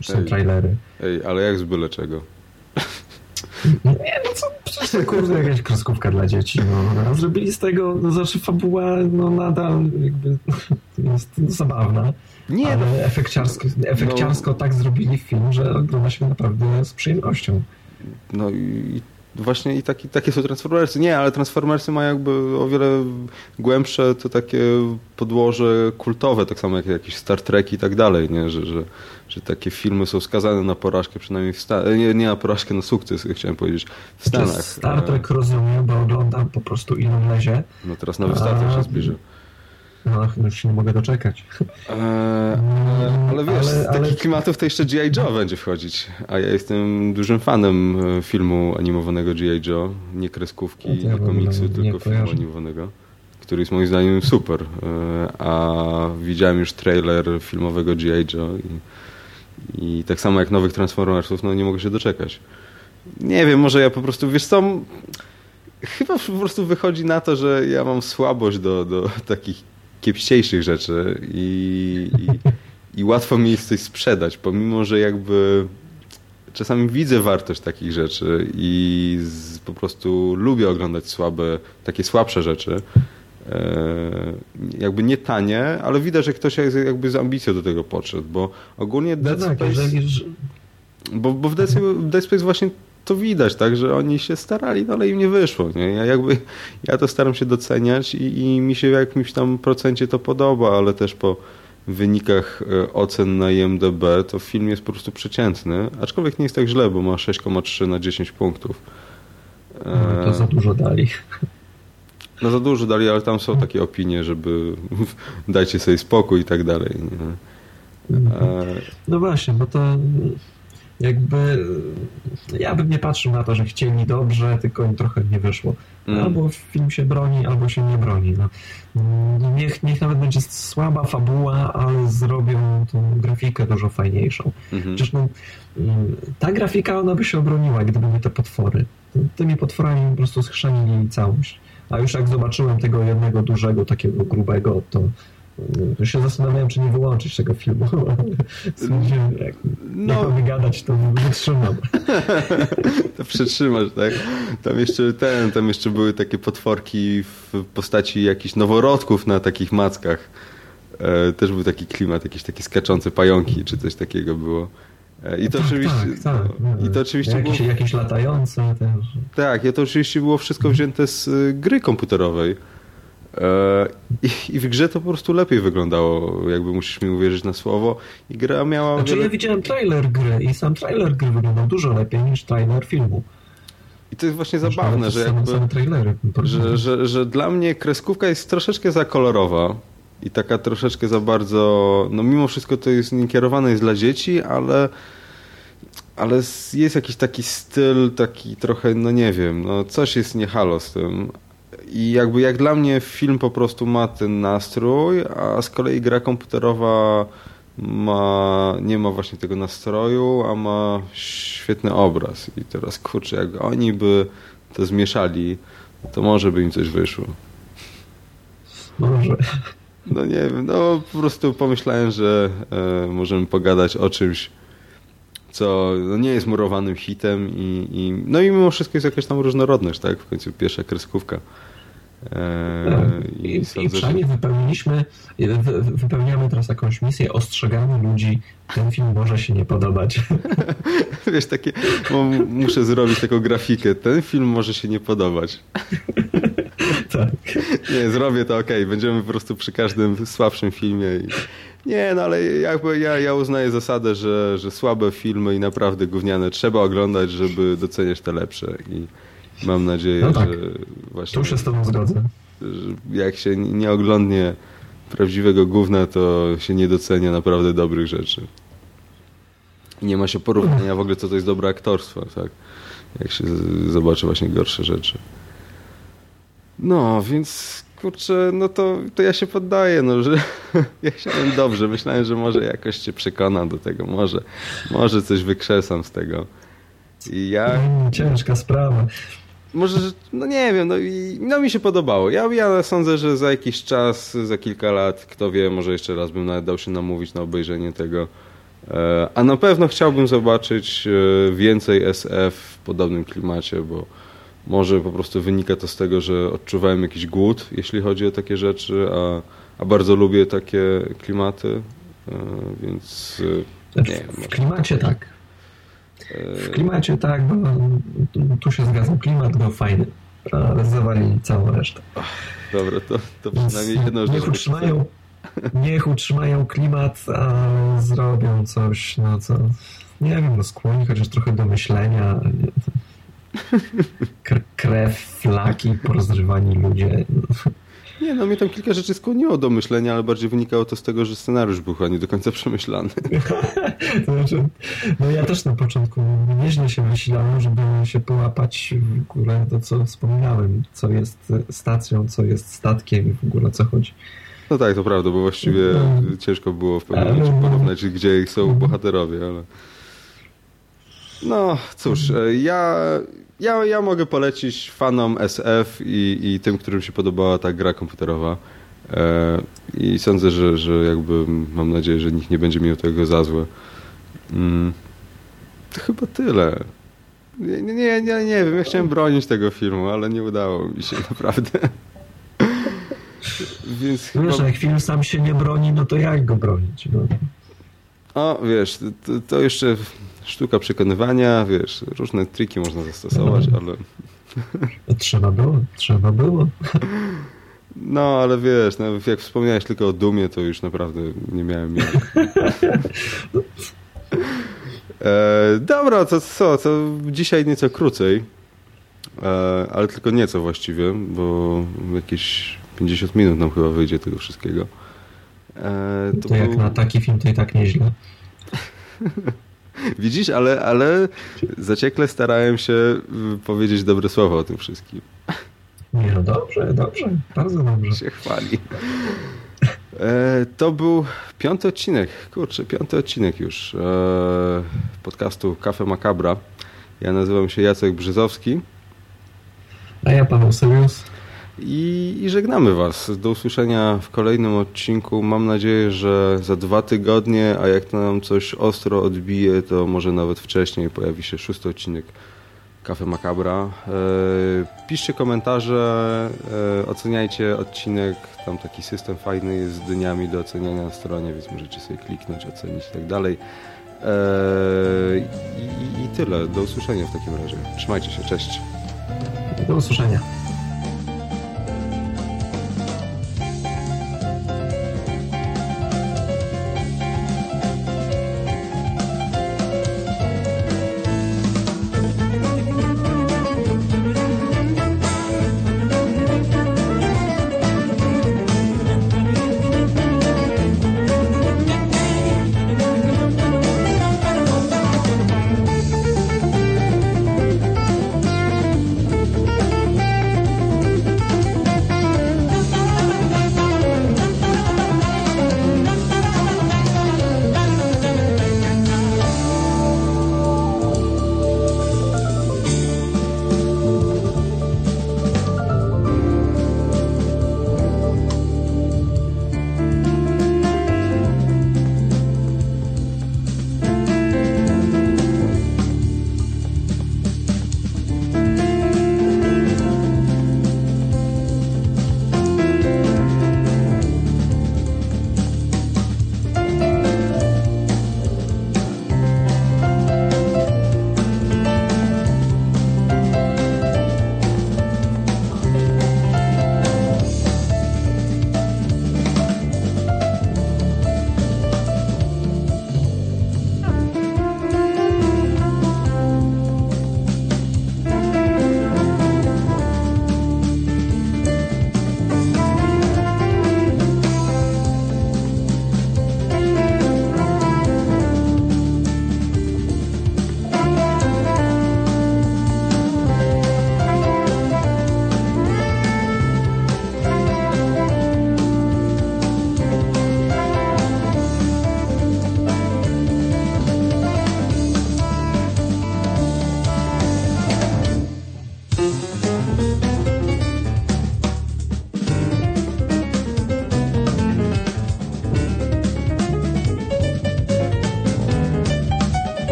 już są ej, trailery. Ej, ale jak z byle czego? Nie, no co, przecież kurde jakaś kreskówka dla dzieci. No. no. Zrobili z tego, no znaczy fabuła no nadal jakby jest zabawna. Nie, ale no, efekciarsko, efekciarsko no, tak zrobili film, że ogląda się naprawdę z przyjemnością. No i właśnie i taki, takie są Transformersy. Nie, ale Transformersy mają jakby o wiele głębsze to takie podłoże kultowe, tak samo jak jakieś Star Trek i tak dalej, nie? Że, że, że takie filmy są skazane na porażkę, przynajmniej w Stanach, nie, nie na porażkę, na sukces, chciałem powiedzieć, w Stanach. Star Trek rozumiem, bo oglądam po prostu lezie. No teraz nowy Star Trek się zbliży. No, już się nie mogę doczekać. Eee, ale, ale wiesz, ale, z takich ale... klimatów to jeszcze G.I. Joe będzie wchodzić. A ja jestem dużym fanem e, filmu animowanego G.I. Joe. Nie kreskówki, no nie komiksu, tylko filmu animowanego. Który jest moim zdaniem super. E, a widziałem już trailer filmowego G.I. Joe i, i tak samo jak nowych Transformersów, no nie mogę się doczekać. Nie wiem, może ja po prostu, wiesz co, chyba po prostu wychodzi na to, że ja mam słabość do, do takich kiepściejszych rzeczy i, i, i łatwo mi jest coś sprzedać, pomimo, że jakby czasami widzę wartość takich rzeczy i z, po prostu lubię oglądać słabe, takie słabsze rzeczy. E, jakby nie tanie, ale widać, że ktoś jakby z ambicją do tego podszedł, bo ogólnie Dead no tak, Space... Jeżeli... Bo, bo w Dead, Dead Space właśnie to widać, tak, że oni się starali, no ale im nie wyszło. Nie? Ja jakby ja to staram się doceniać i, i mi się w jakimś tam procencie to podoba, ale też po, wynikach e, ocen na IMDB, to film jest po prostu przeciętny, aczkolwiek nie jest tak źle, bo ma 6,3 na 10 punktów. No, to za dużo dali. No za dużo dali, ale tam są takie opinie, żeby dajcie sobie spokój i tak dalej. Nie? Mhm. No właśnie, bo to jakby ja bym nie patrzył na to, że chcieli dobrze, tylko im trochę nie wyszło. Mm. Albo film się broni, albo się nie broni. No. Niech, niech nawet będzie słaba fabuła, ale zrobią tą grafikę dużo fajniejszą. Mm -hmm. no, ta grafika, ona by się obroniła, gdyby nie te potwory. Tymi potworami po prostu schrzanili całość. A już jak zobaczyłem tego jednego dużego, takiego grubego, to już się zastanawiałem, czy nie wyłączyć tego filmu. jak, no. jak wygadać, to wytrzymam. to przetrzymasz, tak? Tam jeszcze ten, tam jeszcze były takie potworki w postaci jakichś noworodków na takich mackach. E, też był taki klimat, jakieś takie skaczące pająki, czy coś takiego było. E, I to tak, oczywiście. tak, tak. I to oczywiście jakieś, było, jakieś latające też. Tak, i to oczywiście było wszystko wzięte z y, gry komputerowej. E, I, w grze to po prostu lepiej wyglądało, jakby musisz mi uwierzyć na słowo. I gra miała. Znaczy, wiele... ja widziałem trailer gry i sam trailer gry wyglądał dużo lepiej niż trailer filmu. I to jest właśnie zabawne, że, jakby, same trailery, że, że, że dla mnie kreskówka jest troszeczkę za kolorowa i taka troszeczkę za bardzo, no mimo wszystko to jest nie kierowane jest dla dzieci, ale ale jest jakiś taki styl, taki trochę, no nie wiem, no coś jest nie halo z tym, i jakby jak dla mnie film po prostu ma ten nastrój, a z kolei gra komputerowa ma, nie ma właśnie tego nastroju, a ma świetny obraz. I teraz kurczę, jak oni by to zmieszali, to może by im coś wyszło. Może. No nie wiem, no po prostu pomyślałem, że e, możemy pogadać o czymś, co no, nie jest murowanym hitem i, i, no i mimo wszystko jest jakaś tam różnorodność, tak? W końcu pierwsza kreskówka. Eee, I, i, sądzę, i przynajmniej że... wypełniliśmy, wypełniamy teraz jakąś misję, ostrzegamy ludzi, ten film może się nie podobać. Wiesz, takie, muszę zrobić taką grafikę, ten film może się nie podobać. tak. Nie, zrobię to ok, będziemy po prostu przy każdym słabszym filmie. I... Nie, no ale jakby ja, ja uznaję zasadę, że, że słabe filmy i naprawdę gówniane trzeba oglądać, żeby doceniać te lepsze. I Mam nadzieję, no tak. że właśnie... Tu się z tobą zgodzę. Jak się nie oglądnie prawdziwego gówna, to się nie docenia naprawdę dobrych rzeczy. I nie ma się porównania w ogóle, co to jest dobre aktorstwo, tak? Jak się zobaczy właśnie gorsze rzeczy. No, więc kurczę, no to, to ja się poddaję, no, że ja chciałem dobrze, myślałem, że może jakoś cię przekonam do tego, może, może coś wykrzesam z tego. I ja... Mm, ciężka sprawa może, no nie wiem, no, i, no mi się podobało. Ja, ja sądzę, że za jakiś czas, za kilka lat, kto wie, może jeszcze raz bym nawet dał się namówić na obejrzenie tego. E, a na pewno chciałbym zobaczyć e, więcej SF w podobnym klimacie, bo może po prostu wynika to z tego, że odczuwałem jakiś głód, jeśli chodzi o takie rzeczy, a, a bardzo lubię takie klimaty, e, więc nie wiem. W klimacie tak. W klimacie tak, bo tu się zgadzam, klimat był fajny, ale zawalili całą resztę. Dobra, to, to przynajmniej jedno niech utrzymają, niech utrzymają klimat, a zrobią coś, no co, nie wiem, no skłoni chociaż trochę do myślenia. Krew, flaki, porozrywani ludzie. Nie, no mnie tam kilka rzeczy skłoniło do myślenia, ale bardziej wynikało to z tego, że scenariusz był chyba nie do końca przemyślany. znaczy, no ja też na początku nieźle się myślałem, żeby się połapać w ogóle to, co wspomniałem, co jest stacją, co jest statkiem i w ogóle co chodzi. No tak, to prawda, bo właściwie no, ciężko było w pewnym momencie porównać, gdzie są bohaterowie, ale... No, cóż, e, ja ja, ja mogę polecić fanom SF i, i tym, którym się podobała ta gra komputerowa. E, I sądzę, że, że jakby mam nadzieję, że nikt nie będzie miał tego za złe. Mm, to chyba tyle. Nie, nie, nie, nie wiem, ja chciałem bronić tego filmu, ale nie udało mi się naprawdę. Więc chyba... Wiesz, jak film sam się nie broni, no to jak go bronić? No. O, wiesz, to, to jeszcze sztuka przekonywania, wiesz, różne triki można zastosować, ale... Trzeba było, trzeba było. No, ale wiesz, no, jak wspomniałeś tylko o Dumie, to już naprawdę nie miałem jak. e, dobra, to co, to dzisiaj nieco krócej, e, ale tylko nieco właściwie, bo jakieś 50 minut nam chyba wyjdzie tego wszystkiego. E, to, to jak był... na taki film to i tak nieźle. Widzisz, ale, ale zaciekle starałem się y, powiedzieć dobre słowo o tym wszystkim. Nie, no dobrze, dobrze, bardzo dobrze. Się chwali. E, to był piąty odcinek, kurczę, piąty odcinek już e, podcastu Kafe Macabra. Ja nazywam się Jacek Brzyzowski. A ja Paweł Serius. I, I, żegnamy Was. Do usłyszenia w kolejnym odcinku. Mam nadzieję, że za dwa tygodnie, a jak to nam coś ostro odbije, to może nawet wcześniej pojawi się szósty odcinek Kafe Macabra. E, piszcie komentarze, e, oceniajcie odcinek. Tam taki system fajny jest z dniami do oceniania na stronie, więc możecie sobie kliknąć, ocenić i tak dalej. E, I, I tyle. Do usłyszenia w takim razie. Trzymajcie się. Cześć. Do usłyszenia.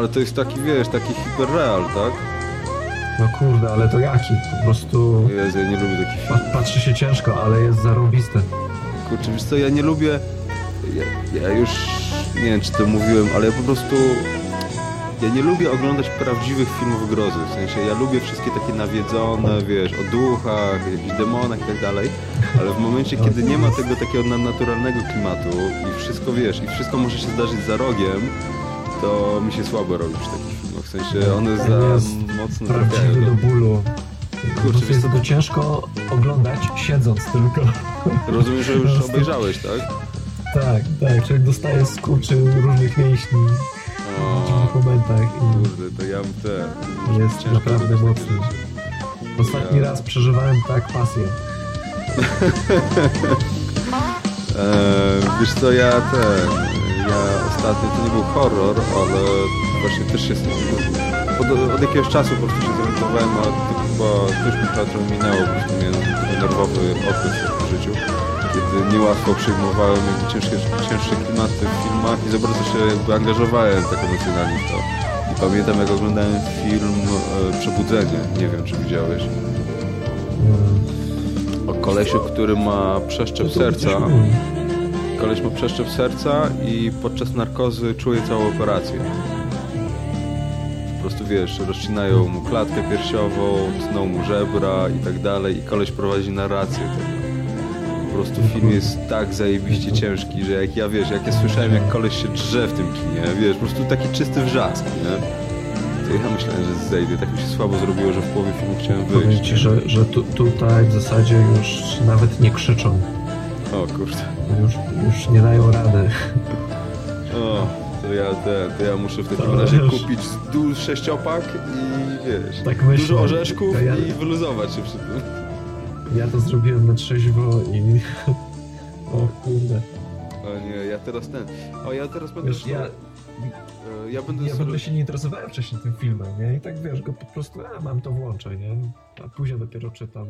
Ale to jest taki, wiesz, taki hiperreal, tak? No kurde, ale to jaki? Po prostu... Jezu, ja nie lubię takich filmów. Patrzy się ciężko, ale jest zarąbiste. Kurczę, wiesz co, ja nie lubię... Ja, ja już... Nie wiem, czy to mówiłem, ale ja po prostu... Ja nie lubię oglądać prawdziwych filmów grozy. W sensie, ja lubię wszystkie takie nawiedzone, wiesz, o duchach, jakichś demonach i tak dalej, ale w momencie, kiedy nie ma tego takiego naturalnego klimatu i wszystko, wiesz, i wszystko może się zdarzyć za rogiem, to mi się słabo robi przy takich filmach. W sensie, one za mocno trafiają. do bólu. Kurczę, jest go ciężko oglądać siedząc tylko. rozumiem, że już obejrzałeś, tak? Tak, tak. Człowiek dostaje skurczy różnych mięśni w O, momentach i kurde, to ja bym te... jest naprawdę mocny. Ostatni Ja- raz przeżywałem tak pasję. Eee, wiesz co, ja ten, ja ostatnio, to nie był horror, ale właśnie też się, od, od jakiegoś czasu po prostu się zorientowałem, a to chyba też mi trochę minęło, prostu miałem nerwowy okres w życiu, kiedy niełatwo przyjmowałem jakby ciężkie, cięższe klimaty w filmach i za bardzo się jakby angażowałem tak emocjonalnie w to. I pamiętam jak oglądałem film e, Przebudzenie, nie wiem czy widziałeś, o kolesiu, który ma przeszczep serca. Koleś ma przeszczep serca i podczas narkozy czuje całą operację. Po prostu wiesz, rozcinają mu klatkę piersiową, tną mu żebra i tak dalej i koleś prowadzi narrację tego. Po prostu film jest tak zajebiście ciężki, że jak ja wiesz, jak ja słyszałem jak koleś się drze w tym kinie, wiesz, po prostu taki czysty wrzask, nie? To ja myślałem, że zejdę, tak mi się słabo zrobiło, że w połowie filmu chciałem Powiem wyjść. ci, że, że tu, tutaj w zasadzie już nawet nie krzyczą. O kurde. Już, już nie dają rady. O, to ja, te, to ja muszę w takim To razie już- kupić du sześciopak i wiesz, Tak myślę. dużo orzeszków ja- i wyluzować się przy tym. Ja to zrobiłem na trzeźwo i... O kurde. O nie, ja teraz ten, o ja teraz będę Wiesz, ja, e, ja będę ja w sobie- ogóle się nie interesowałem wcześniej tym filmem, nie? I tak wiesz, go po prostu, a mam to włączę, nie? A później dopiero czytam.